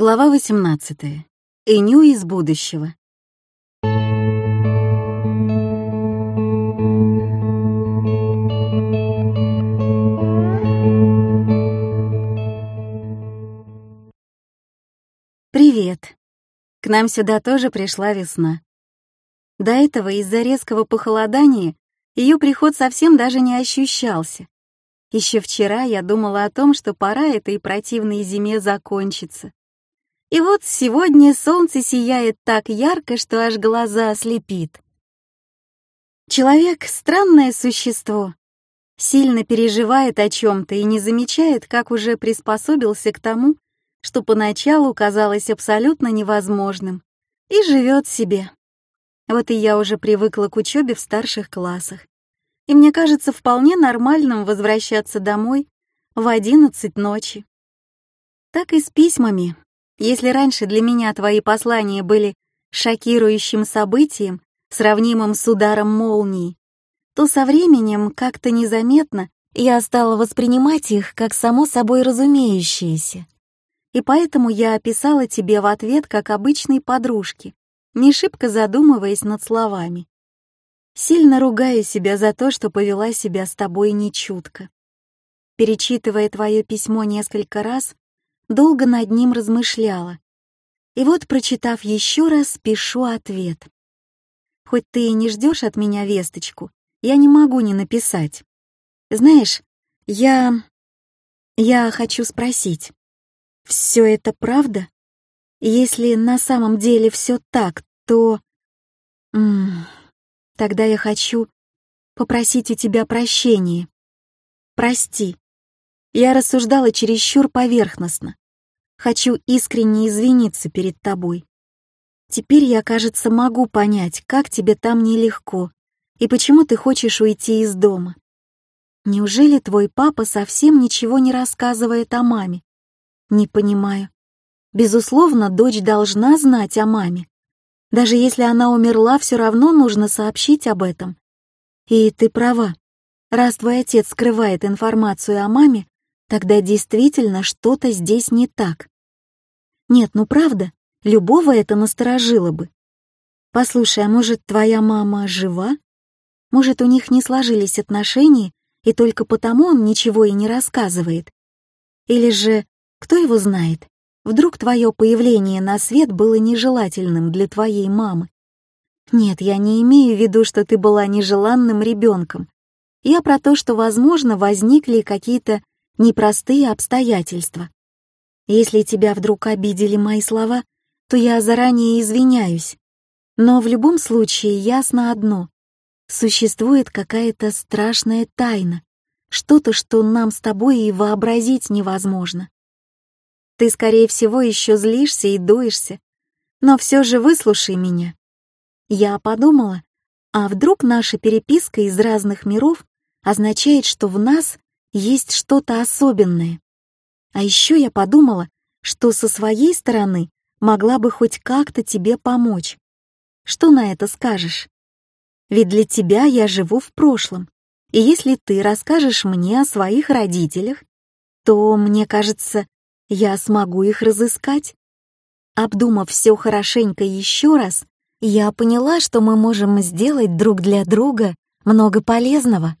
Глава 18. Эню из будущего. Привет. К нам сюда тоже пришла весна. До этого из-за резкого похолодания ее приход совсем даже не ощущался. Еще вчера я думала о том, что пора этой противной зиме закончиться. И вот сегодня солнце сияет так ярко, что аж глаза ослепит. Человек — странное существо. Сильно переживает о чем-то и не замечает, как уже приспособился к тому, что поначалу казалось абсолютно невозможным, и живет себе. Вот и я уже привыкла к учебе в старших классах. И мне кажется вполне нормальным возвращаться домой в одиннадцать ночи. Так и с письмами. Если раньше для меня твои послания были шокирующим событием, сравнимым с ударом молнии, то со временем, как-то незаметно, я стала воспринимать их как само собой разумеющиеся. И поэтому я описала тебе в ответ как обычной подружки, не шибко задумываясь над словами. Сильно ругаю себя за то, что повела себя с тобой нечутко. Перечитывая твое письмо несколько раз, долго над ним размышляла. И вот, прочитав еще раз, пишу ответ. Хоть ты и не ждешь от меня весточку, я не могу не написать. Знаешь, я... Я хочу спросить, все это правда? Если на самом деле все так, то... М -м, тогда я хочу попросить у тебя прощения. Прости. Я рассуждала чересчур поверхностно. Хочу искренне извиниться перед тобой. Теперь я, кажется, могу понять, как тебе там нелегко и почему ты хочешь уйти из дома. Неужели твой папа совсем ничего не рассказывает о маме? Не понимаю. Безусловно, дочь должна знать о маме. Даже если она умерла, все равно нужно сообщить об этом. И ты права. Раз твой отец скрывает информацию о маме, тогда действительно что-то здесь не так. Нет, ну правда, любого это насторожило бы. Послушай, а может, твоя мама жива? Может, у них не сложились отношения, и только потому он ничего и не рассказывает? Или же, кто его знает, вдруг твое появление на свет было нежелательным для твоей мамы? Нет, я не имею в виду, что ты была нежеланным ребенком. Я про то, что, возможно, возникли какие-то непростые обстоятельства. Если тебя вдруг обидели мои слова, то я заранее извиняюсь. Но в любом случае ясно одно. Существует какая-то страшная тайна, что-то, что нам с тобой и вообразить невозможно. Ты, скорее всего, еще злишься и дуешься, но все же выслушай меня. Я подумала, а вдруг наша переписка из разных миров означает, что в нас есть что-то особенное. А еще я подумала, что со своей стороны могла бы хоть как-то тебе помочь. Что на это скажешь? Ведь для тебя я живу в прошлом, и если ты расскажешь мне о своих родителях, то, мне кажется, я смогу их разыскать. Обдумав все хорошенько еще раз, я поняла, что мы можем сделать друг для друга много полезного.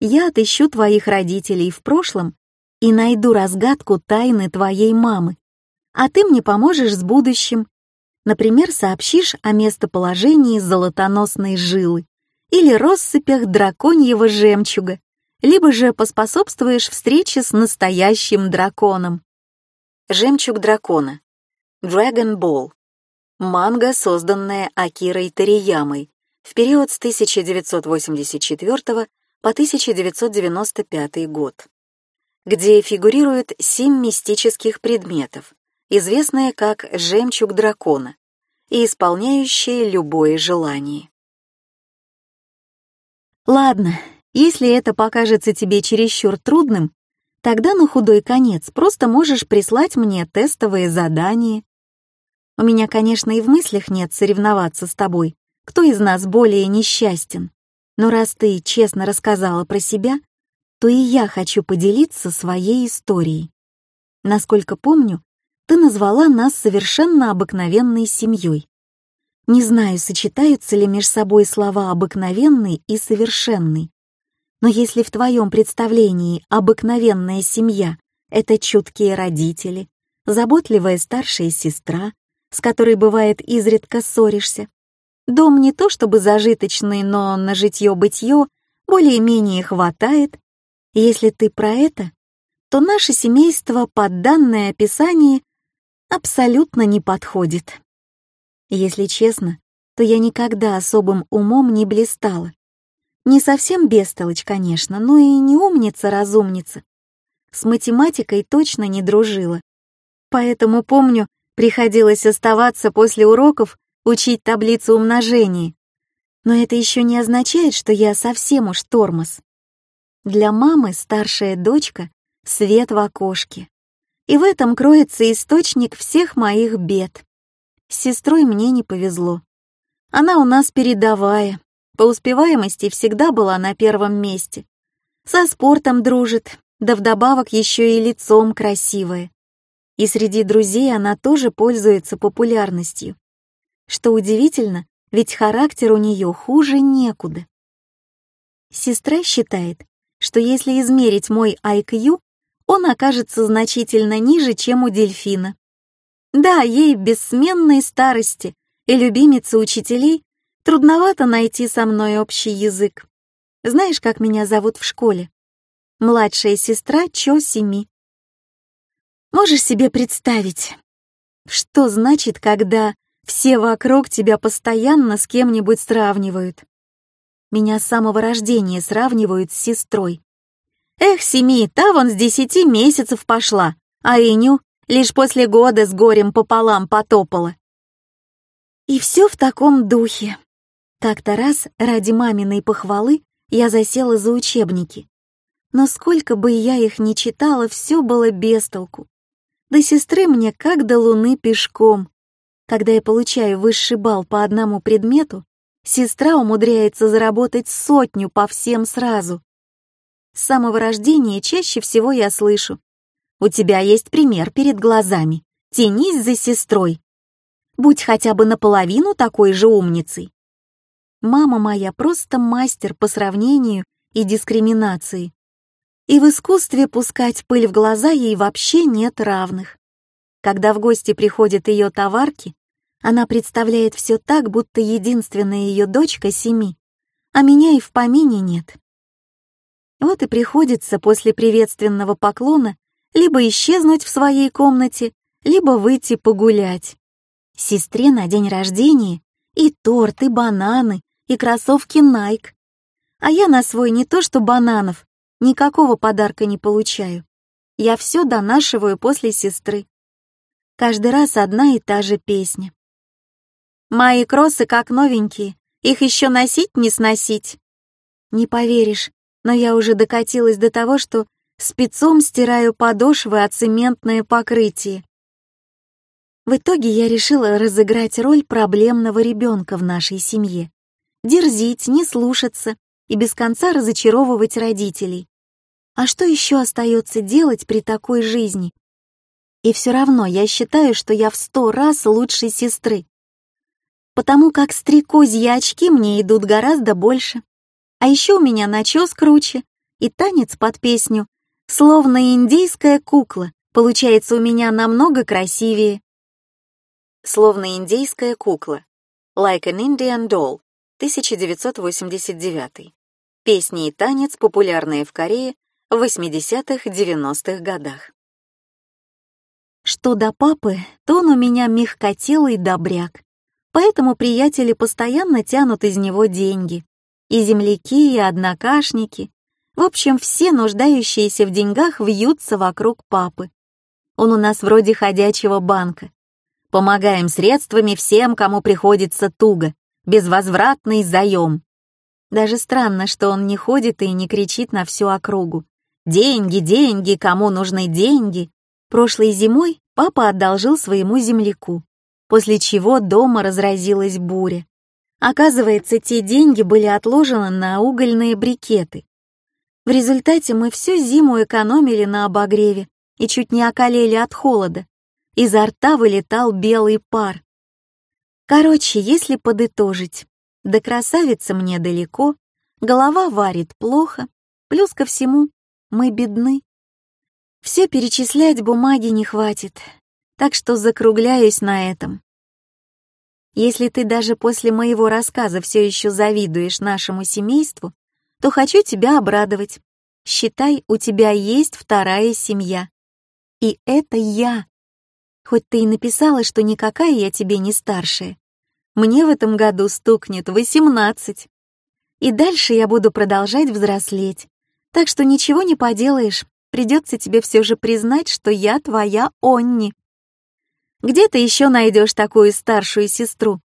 Я отыщу твоих родителей в прошлом и найду разгадку тайны твоей мамы, а ты мне поможешь с будущим. Например, сообщишь о местоположении золотоносной жилы или россыпях драконьего жемчуга, либо же поспособствуешь встрече с настоящим драконом. Жемчуг дракона. Dragon Ball. Манга, созданная Акирой Тариямой в период с 1984 по 1995 год, где фигурируют семь мистических предметов, известные как «жемчуг дракона» и исполняющие любое желание. Ладно, если это покажется тебе чересчур трудным, тогда на худой конец просто можешь прислать мне тестовые задания. У меня, конечно, и в мыслях нет соревноваться с тобой, кто из нас более несчастен. Но раз ты честно рассказала про себя, то и я хочу поделиться своей историей. Насколько помню, ты назвала нас совершенно обыкновенной семьей. Не знаю, сочетаются ли между собой слова «обыкновенный» и «совершенный». Но если в твоем представлении обыкновенная семья — это чуткие родители, заботливая старшая сестра, с которой бывает изредка ссоришься, дом не то чтобы зажиточный, но на житье-бытье более-менее хватает, если ты про это, то наше семейство под данное описание абсолютно не подходит. Если честно, то я никогда особым умом не блистала. Не совсем бестолочь, конечно, но и не умница-разумница. С математикой точно не дружила. Поэтому, помню, приходилось оставаться после уроков учить таблицу умножения. Но это еще не означает, что я совсем уж тормоз. Для мамы старшая дочка — свет в окошке. И в этом кроется источник всех моих бед. С сестрой мне не повезло. Она у нас передовая, по успеваемости всегда была на первом месте. Со спортом дружит, да вдобавок еще и лицом красивая. И среди друзей она тоже пользуется популярностью. Что удивительно, ведь характер у нее хуже некуда. Сестра считает, что если измерить мой IQ, он окажется значительно ниже, чем у дельфина. Да, ей бессменной старости и любимице учителей трудновато найти со мной общий язык. Знаешь, как меня зовут в школе? Младшая сестра Чо Семи. Можешь себе представить, что значит, когда все вокруг тебя постоянно с кем-нибудь сравнивают? Меня с самого рождения сравнивают с сестрой. Эх, Семи, та вон с десяти месяцев пошла, а Иню лишь после года с горем пополам потопала. И все в таком духе. Как-то раз ради маминой похвалы я засела за учебники. Но сколько бы я их ни читала, все было без толку. До сестры мне как до луны пешком. Когда я получаю высший балл по одному предмету, сестра умудряется заработать сотню по всем сразу. С самого рождения чаще всего я слышу. «У тебя есть пример перед глазами. Тянись за сестрой. Будь хотя бы наполовину такой же умницей». Мама моя просто мастер по сравнению и дискриминации. И в искусстве пускать пыль в глаза ей вообще нет равных. Когда в гости приходят ее товарки, она представляет все так, будто единственная ее дочка семи, а меня и в помине нет. Вот и приходится после приветственного поклона либо исчезнуть в своей комнате, либо выйти погулять. Сестре на день рождения и торт, и бананы, и кроссовки Nike. А я на свой не то что бананов, никакого подарка не получаю. Я все донашиваю после сестры. Каждый раз одна и та же песня. Мои кроссы как новенькие, их еще носить не сносить. Не поверишь, но я уже докатилась до того, что спецом стираю подошвы от цементное покрытие. В итоге я решила разыграть роль проблемного ребенка в нашей семье. Дерзить, не слушаться и без конца разочаровывать родителей. А что еще остается делать при такой жизни? И все равно я считаю, что я в сто раз лучше сестры. Потому как стрекозьи очки мне идут гораздо больше. А еще у меня начес круче и танец под песню, словно индийская кукла, получается у меня намного красивее. Словно индийская кукла. Like an Indian doll. 1989. Песни и танец, популярные в Корее в 80-х-90-х годах. Что до папы, то он у меня мягкотелый добряк, поэтому приятели постоянно тянут из него деньги, и земляки, и однокашники. В общем, все нуждающиеся в деньгах вьются вокруг папы. Он у нас вроде ходячего банка. Помогаем средствами всем, кому приходится туго. Безвозвратный заем. Даже странно, что он не ходит и не кричит на всю округу. «Деньги, деньги, кому нужны деньги?» Прошлой зимой папа одолжил своему земляку, после чего дома разразилась буря. Оказывается, те деньги были отложены на угольные брикеты. В результате мы всю зиму экономили на обогреве и чуть не околели от холода. изо рта вылетал белый пар. Короче, если подытожить, до красавицы мне далеко, голова варит плохо, плюс ко всему мы бедны. Все перечислять бумаги не хватит, так что закругляюсь на этом. Если ты даже после моего рассказа все еще завидуешь нашему семейству, то хочу тебя обрадовать. Считай, у тебя есть вторая семья. И это я. Хоть ты и написала, что никакая я тебе не старшая. Мне в этом году стукнет восемнадцать. И дальше я буду продолжать взрослеть. Так что ничего не поделаешь, придется тебе все же признать, что я твоя Онни. Где ты еще найдешь такую старшую сестру?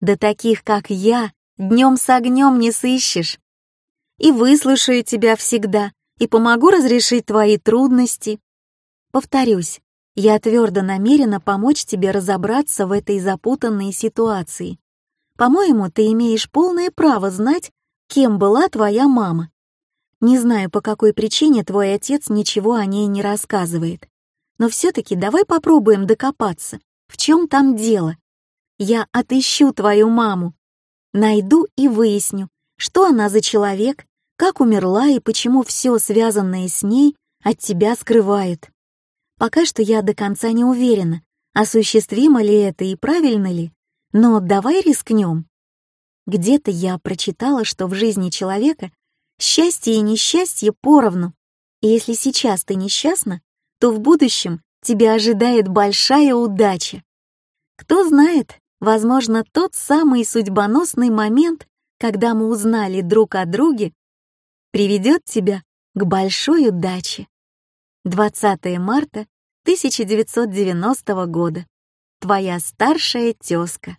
Да таких, как я, днем с огнем не сыщешь. И выслушаю тебя всегда, и помогу разрешить твои трудности. Повторюсь, я твердо намерена помочь тебе разобраться в этой запутанной ситуации. По-моему, ты имеешь полное право знать, кем была твоя мама. Не знаю, по какой причине твой отец ничего о ней не рассказывает. Но все-таки давай попробуем докопаться, в чем там дело. Я отыщу твою маму. Найду и выясню, что она за человек, как умерла и почему все связанное с ней от тебя скрывает. Пока что я до конца не уверена, осуществимо ли это и правильно ли, но давай рискнем. Где-то я прочитала, что в жизни человека счастье и несчастье поровну, и если сейчас ты несчастна, то в будущем тебя ожидает большая удача. Кто знает, Возможно, тот самый судьбоносный момент, когда мы узнали друг о друге, приведет тебя к большой удаче. 20 марта 1990 года. Твоя старшая тезка.